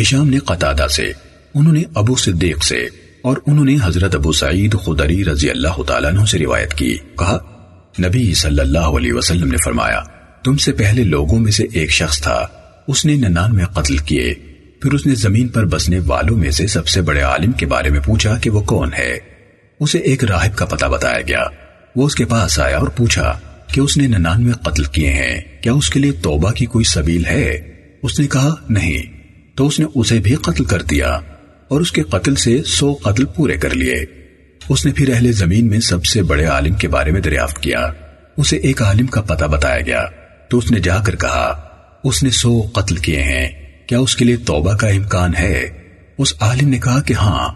ہشام نے قطادہ سے، انہوں نے ابو صدیق سے اور انہوں نے حضرت ابو سعید خدری رضی اللہ تعالیٰ عنہ سے روایت کی۔ کہا، نبی صلی اللہ علیہ وسلم نے فرمایا، تم سے پہلے لوگوں میں سے ایک شخص تھا، اس نے ننان میں قتل کیے۔ پھر اس نے زمین پر بسنے والوں میں سے سب سے بڑے عالم کے بارے میں پوچھا کہ وہ کون ہے۔ اسے ایک راہب کا پتہ بتایا گیا۔ وہ اس کے پاس آیا اور پوچھا کہ اس نے ننان میں قتل کیے ہیں، کیا اس کے لیے توبہ کی کوئی سبیل ہے؟ اس نے کہا، نہیں۔ تو اس نے اسے بھی قتل کر دیا اور اس کے قتل سے سو قتل پورے کر لیے۔ اس نے پھر اہل زمین میں سب سے بڑے عالم کے بارے میں دریافت کیا۔ اسے ایک عالم کا پتہ بتایا گیا۔ تو اس نے جا کر کہا، اس نے سو قتل کیے ہیں، کیا اس کے لیے توبہ کا امکان ہے؟ اس عالم نے کہا کہ ہاں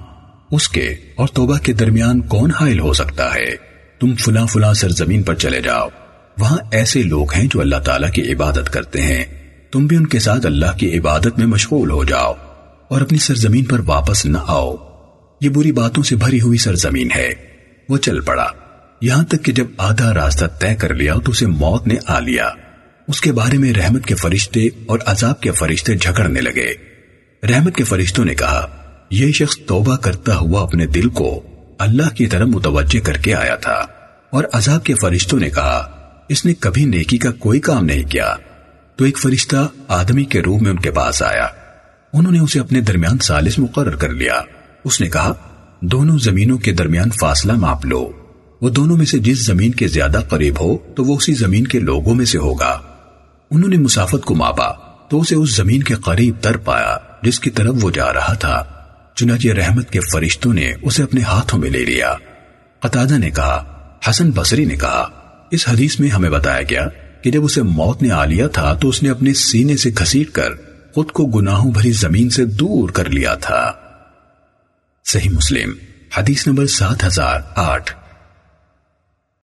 اس کے اور توبہ کے درمیان کون حائل ہو سکتا ہے؟ تم فلاں فلاں سرزمین پر چلے جاؤ۔ وہاں ایسے لوگ ہیں جو اللہ تعالیٰ کی عبادت کرتے ہیں۔ تم بھی ان کے ساتھ اللہ کی عبادت میں مشغول ہو جاؤ اور اپنی سرزمین پر واپس نہ آؤ۔ یہ بری باتوں سے بھری ہوئی سرزمین ہے۔ وہ چل پڑا۔ یہاں تک کہ جب آدھا راستہ طے کر لیا تو اسے موت نے آ لیا۔ اس کے بارے میں رحمت کے فرشتے اور عذاب کے فرشتے جھگڑنے لگے۔ رحمت کے فرشتوں نے کہا، یہ شخص توبہ کرتا ہوا اپنے دل کو اللہ کی طرف متوجہ کر کے آیا تھا۔ اور عذاب کے فرشتوں نے کہا، اس نے کبھی نیکی کا کوئی کام نہیں کیا۔ تو ایک فرشتہ آدمی کے روح میں ان کے پاس آیا۔ انہوں نے اسے اپنے درمیان سالس مقرر کر لیا۔ اس نے کہا، دونوں زمینوں کے درمیان فاصلہ ماپ لو۔ وہ دونوں میں سے جس زمین کے زیادہ قریب ہو، تو وہ اسی زمین کے لوگوں میں سے ہوگا۔ انہوں نے مسافت کو ماپا، تو اسے اس زمین کے قریب تر پایا، جس کی طرف وہ جا رہا تھا۔ چنانچہ رحمت کے فرشتوں نے اسے اپنے ہاتھوں میں لے لیا۔ قطادہ نے کہا، حسن بصری نے کہا، اس حدیث میں ہمیں بتایا گیا کہ جب اسے موت نے آ لیا تھا تو اس نے اپنے سینے سے گھسیٹ کر خود کو گناہوں بھری زمین سے دور کر لیا تھا۔ صحیح مسلم، حدیث نمبر سات ہزار آٹھ۔